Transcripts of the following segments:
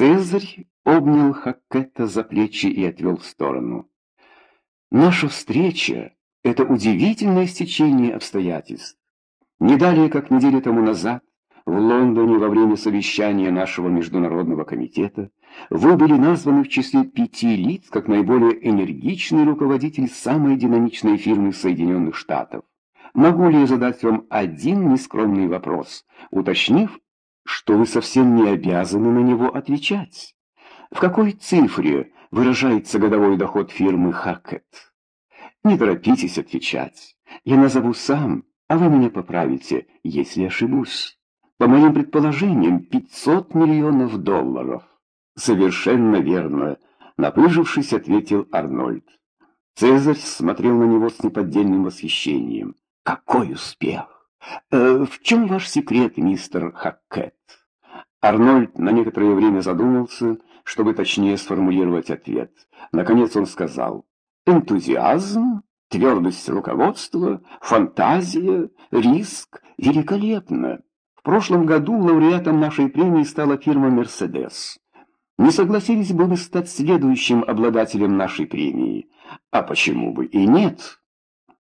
Цезарь обнял Хаккета за плечи и отвел в сторону. Наша встреча — это удивительное стечение обстоятельств. Не далее, как неделю тому назад, в Лондоне во время совещания нашего международного комитета вы были названы в числе пяти лиц как наиболее энергичный руководитель самой динамичной фирмы Соединенных Штатов. Могу ли я задать вам один нескромный вопрос, уточнив, что вы совсем не обязаны на него отвечать? В какой цифре выражается годовой доход фирмы Хакет? Не торопитесь отвечать. Я назову сам, а вы меня поправите, если ошибусь. По моим предположениям, 500 миллионов долларов. Совершенно верно, напыжившись, ответил Арнольд. Цезарь смотрел на него с неподдельным восхищением. Какой успех! Э, в чем ваш секрет, мистер Хаккет? Арнольд на некоторое время задумался, чтобы точнее сформулировать ответ. Наконец он сказал, «Энтузиазм, твердость руководства, фантазия, риск великолепно. В прошлом году лауреатом нашей премии стала фирма «Мерседес». Не согласились бы вы стать следующим обладателем нашей премии? А почему бы и нет?»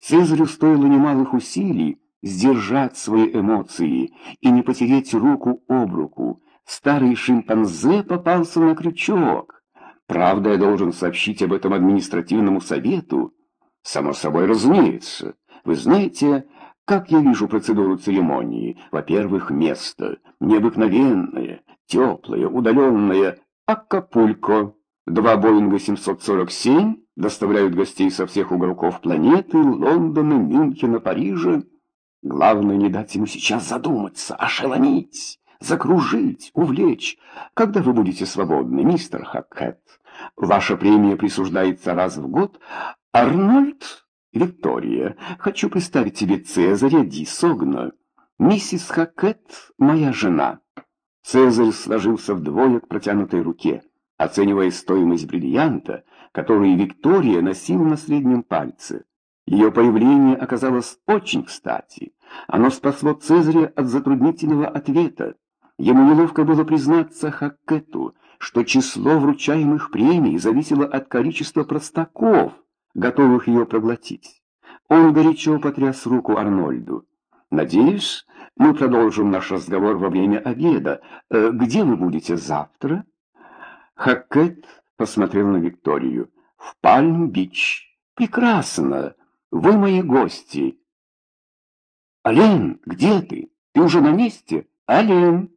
Цезарю стоило немалых усилий сдержать свои эмоции и не потереть руку об руку. Старый шимпанзе попался на крючок. Правда, я должен сообщить об этом административному совету. Само собой разумеется. Вы знаете, как я вижу процедуру церемонии? Во-первых, место. Необыкновенное, теплое, удаленное. Акапулько. Два Боинга 747 доставляют гостей со всех уголков планеты, Лондона, Мюнхена, Парижа. Главное не дать ему сейчас задуматься, ошеломить, закружить, увлечь. Когда вы будете свободны, мистер Хаккет? Ваша премия присуждается раз в год. Арнольд, Виктория, хочу представить тебе Цезаря Ди Согна. Миссис Хаккет — моя жена. Цезарь сложился вдвое к протянутой руке, оценивая стоимость бриллианта, который Виктория носила на среднем пальце. Ее появление оказалось очень кстати. Оно спасло Цезаря от затруднительного ответа. Ему неловко было признаться Хаккету, что число вручаемых премий зависело от количества простаков, готовых ее проглотить. Он горячо потряс руку Арнольду. «Надеюсь, мы продолжим наш разговор во время обеда. Э, где вы будете завтра?» Хаккет посмотрел на Викторию. «В Пальм-Бич. Прекрасно. Вы мои гости». «Ален, где ты? Ты уже на месте? Ален!»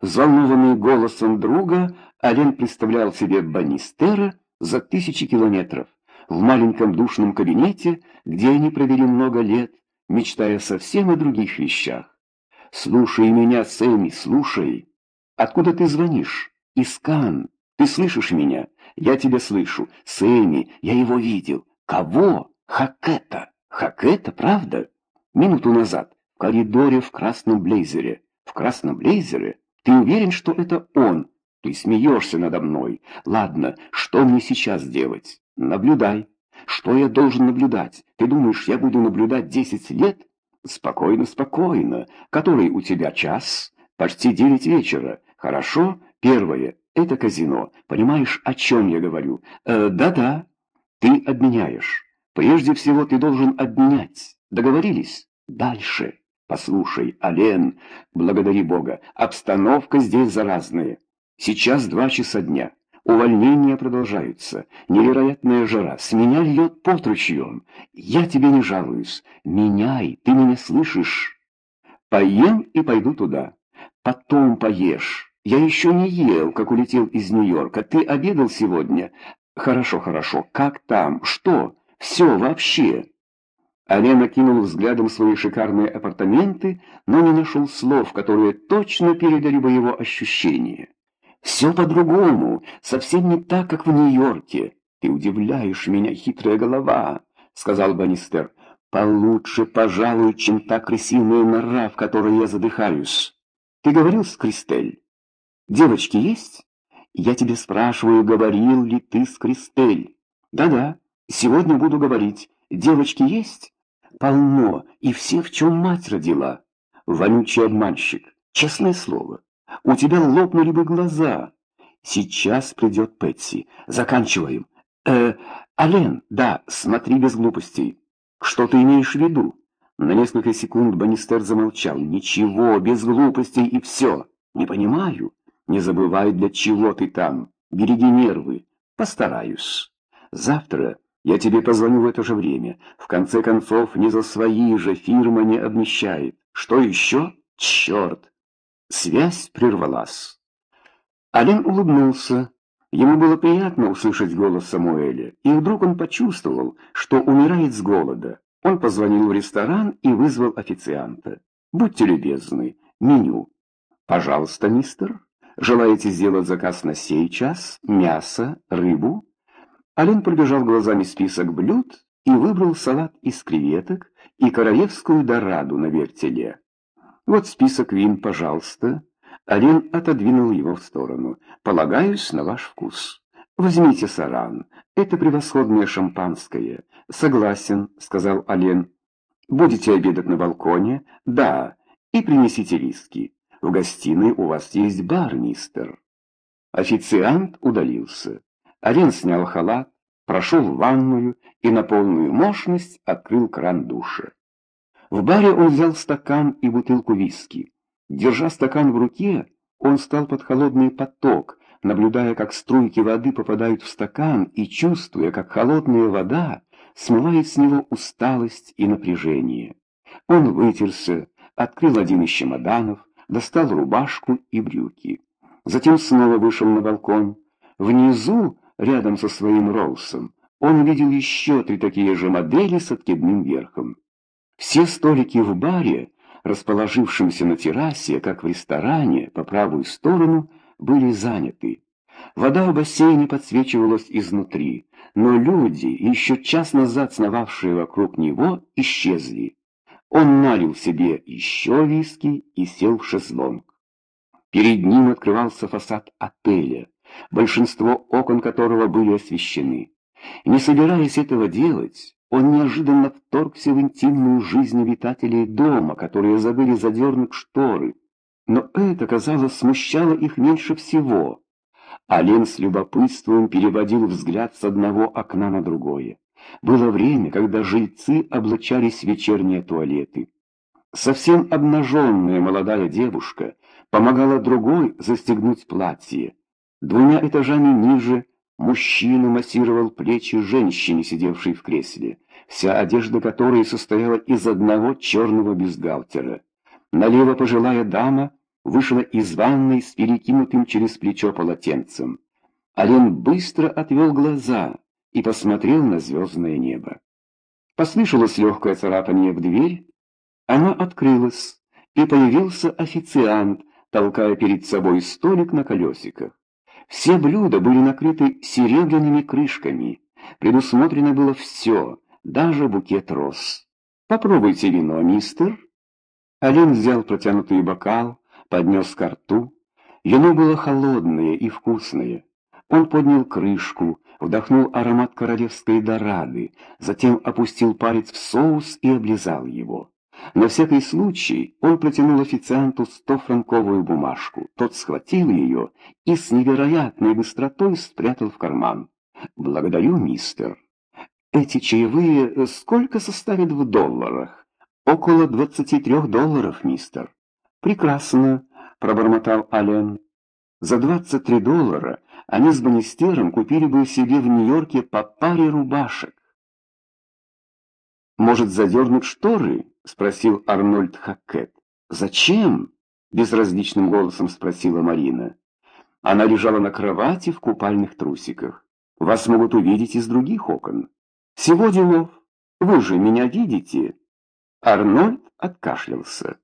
Взволнованный голосом друга, Ален представлял себе Банистера за тысячи километров в маленьком душном кабинете, где они провели много лет, мечтая совсем о других вещах. «Слушай меня, Сэмми, слушай. Откуда ты звонишь? Искан. Ты слышишь меня? Я тебя слышу. Сэмми, я его видел. Кого? Хакета. Хакета, правда? Минуту назад, в коридоре в красном блейзере. В красном блейзере? Ты уверен, что это он? Ты смеешься надо мной. Ладно, что мне сейчас делать? Наблюдай. Что я должен наблюдать? Ты думаешь, я буду наблюдать десять лет? Спокойно, спокойно. Который у тебя час? Почти девять вечера. Хорошо? Первое. Это казино. Понимаешь, о чем я говорю? Э, да-да. Ты обменяешь. Прежде всего ты должен обменять. Договорились? Дальше. Послушай, Ален, благодари Бога, обстановка здесь заразная. Сейчас два часа дня. Увольнения продолжаются. Невероятная жара. С меня льет пот ручьем. Я тебе не жалуюсь. Меняй, ты меня слышишь? Поем и пойду туда. Потом поешь. Я еще не ел, как улетел из Нью-Йорка. Ты обедал сегодня? Хорошо, хорошо. Как там? Что? Все вообще. Ален окинул взглядом свои шикарные апартаменты, но не нашел слов, которые точно передали бы его ощущения. «Все по-другому, совсем не так, как в Нью-Йорке. Ты удивляешь меня, хитрая голова», — сказал Банистер. «Получше, пожалуй, чем та крысиная нора, в которой я задыхаюсь. Ты говорил с Кристель?» Девочки есть? Я тебе спрашиваю, говорил ли ты с Кристель? Да-да, сегодня буду говорить. Девочки есть? Полно, и все, в чем мать родила. Вонючий обманщик, честное слово. У тебя лопнули бы глаза. Сейчас придет Пэтси. Заканчиваем. Э, Ален, да, смотри без глупостей. Что ты имеешь в виду? На несколько секунд Банистер замолчал. Ничего, без глупостей и все. Не понимаю. Не забывай, для чего ты там. Береги нервы. Постараюсь. Завтра я тебе позвоню в это же время. В конце концов, не за свои же фирма не обнищает. Что еще? Черт! Связь прервалась. Ален улыбнулся. Ему было приятно услышать голос Самуэля, и вдруг он почувствовал, что умирает с голода. Он позвонил в ресторан и вызвал официанта. «Будьте любезны, меню». «Пожалуйста, мистер. Желаете сделать заказ на сей час? Мясо, рыбу?» Ален пробежал глазами список блюд и выбрал салат из креветок и королевскую дораду на вертеле. «Вот список вин, пожалуйста». Ален отодвинул его в сторону. «Полагаюсь на ваш вкус. Возьмите саран. Это превосходное шампанское». «Согласен», — сказал Ален. «Будете обедать на балконе?» «Да. И принесите виски. В гостиной у вас есть бар, мистер». Официант удалился. Ален снял халат, прошел в ванную и на полную мощность открыл кран душа. В баре он взял стакан и бутылку виски. Держа стакан в руке, он стал под холодный поток, наблюдая, как струйки воды попадают в стакан и чувствуя, как холодная вода смывает с него усталость и напряжение. Он вытерся, открыл один из чемоданов, достал рубашку и брюки. Затем снова вышел на балкон. Внизу, рядом со своим Роусом, он увидел еще три такие же модели с откидным верхом. Все столики в баре, расположившемся на террасе, как в ресторане, по правую сторону, были заняты. Вода в бассейне подсвечивалась изнутри, но люди, еще час назад сновавшие вокруг него, исчезли. Он налил себе еще виски и сел в шезлонг. Перед ним открывался фасад отеля, большинство окон которого были освещены. Не собираясь этого делать, он неожиданно вторгся в интимную жизнь обитателей дома, которые забыли задернуть шторы. Но это, казалось, смущало их меньше всего. Ален с любопытством переводил взгляд с одного окна на другое. Было время, когда жильцы облачались в вечерние туалеты. Совсем обнаженная молодая девушка помогала другой застегнуть платье. Двумя этажами ниже Мужчина массировал плечи женщине, сидевшей в кресле, вся одежда которой состояла из одного черного бюстгальтера. Налево пожилая дама вышла из ванной с перекинутым через плечо полотенцем. Ален быстро отвел глаза и посмотрел на звездное небо. Послышалось легкое царапание в дверь, она открылась, и появился официант, толкая перед собой столик на колесиках. Все блюда были накрыты серебряными крышками. Предусмотрено было все, даже букет роз. «Попробуйте вино, мистер». Ален взял протянутый бокал, поднес ко рту. Вино было холодное и вкусное. Он поднял крышку, вдохнул аромат королевской дорады, затем опустил палец в соус и облизал его. На всякий случай он протянул официанту стофранковую бумажку. Тот схватил ее и с невероятной быстротой спрятал в карман. «Благодарю, мистер. Эти чаевые сколько составят в долларах?» «Около двадцати трех долларов, мистер». «Прекрасно», — пробормотал Ален. «За двадцать три доллара они с Банистером купили бы себе в Нью-Йорке по паре рубашек». «Может, задернуть шторы?» — спросил Арнольд Хаккет. «Зачем?» — безразличным голосом спросила Марина. Она лежала на кровати в купальных трусиках. «Вас могут увидеть из других окон». «Всего делов. Вы же меня видите?» Арнольд откашлялся.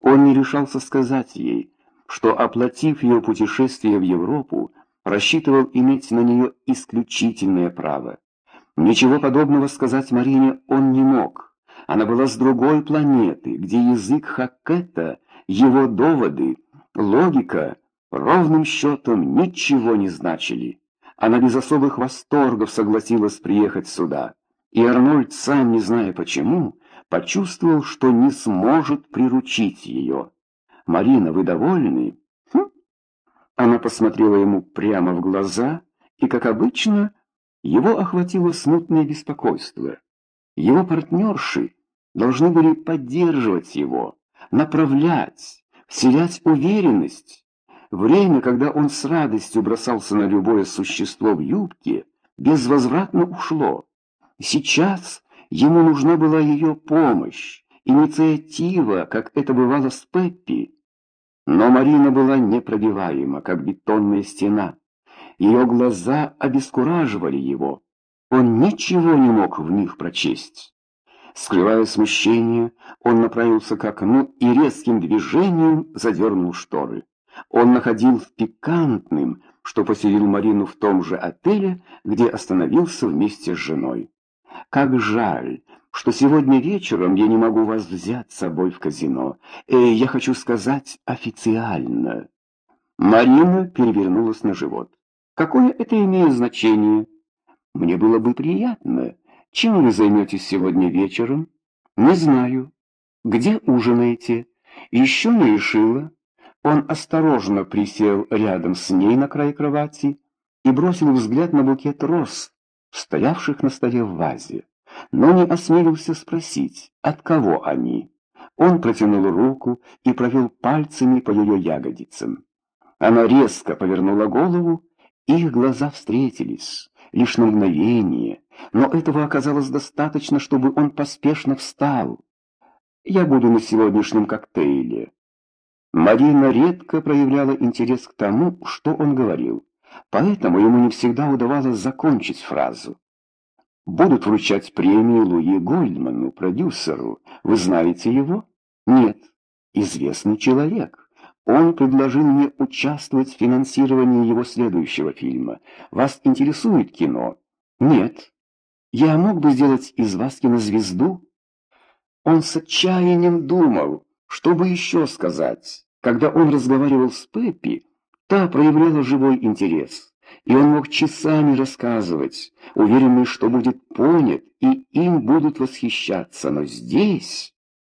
Он не решался сказать ей, что, оплатив ее путешествие в Европу, рассчитывал иметь на нее исключительное право. Ничего подобного сказать Марине он не мог. Она была с другой планеты, где язык Хаккета, его доводы, логика ровным счетом ничего не значили. Она без особых восторгов согласилась приехать сюда, и Арнольд, сам не зная почему, почувствовал, что не сможет приручить ее. «Марина, вы довольны?» хм? Она посмотрела ему прямо в глаза, и, как обычно, его охватило смутное беспокойство. Его партнерши должны были поддерживать его, направлять, вселять уверенность. Время, когда он с радостью бросался на любое существо в юбке, безвозвратно ушло. Сейчас ему нужна была ее помощь, инициатива, как это бывало с Пеппи. Но Марина была непробиваема, как бетонная стена. Ее глаза обескураживали его. Он ничего не мог в них прочесть. Скрывая смущение, он направился к окну и резким движением задернул шторы. Он находил пикантным, что поселил Марину в том же отеле, где остановился вместе с женой. Как жаль, что сегодня вечером я не могу вас взять с собой в казино. Э, я хочу сказать официально. Марина перевернулась на живот. Какое это имеет значение? Мне было бы приятно. Чем вы займетесь сегодня вечером? Не знаю. Где ужинаете? Еще не решила. Он осторожно присел рядом с ней на край кровати и бросил взгляд на букет роз, стоявших на столе в вазе, но не осмелился спросить, от кого они. Он протянул руку и провел пальцами по ее ягодицам. Она резко повернула голову, их глаза встретились, лишь на мгновение, но этого оказалось достаточно, чтобы он поспешно встал. «Я буду на сегодняшнем коктейле», Марина редко проявляла интерес к тому, что он говорил, поэтому ему не всегда удавалось закончить фразу. «Будут вручать премию Луи Гольдману, продюсеру. Вы знаете его?» «Нет. Известный человек. Он предложил мне участвовать в финансировании его следующего фильма. Вас интересует кино?» «Нет. Я мог бы сделать из вас кинозвезду?» Он с отчаянием думал, что бы еще сказать? Когда он разговаривал с Пеппи, та проявляла живой интерес, и он мог часами рассказывать, уверенный, что будет понят, и им будут восхищаться. Но здесь...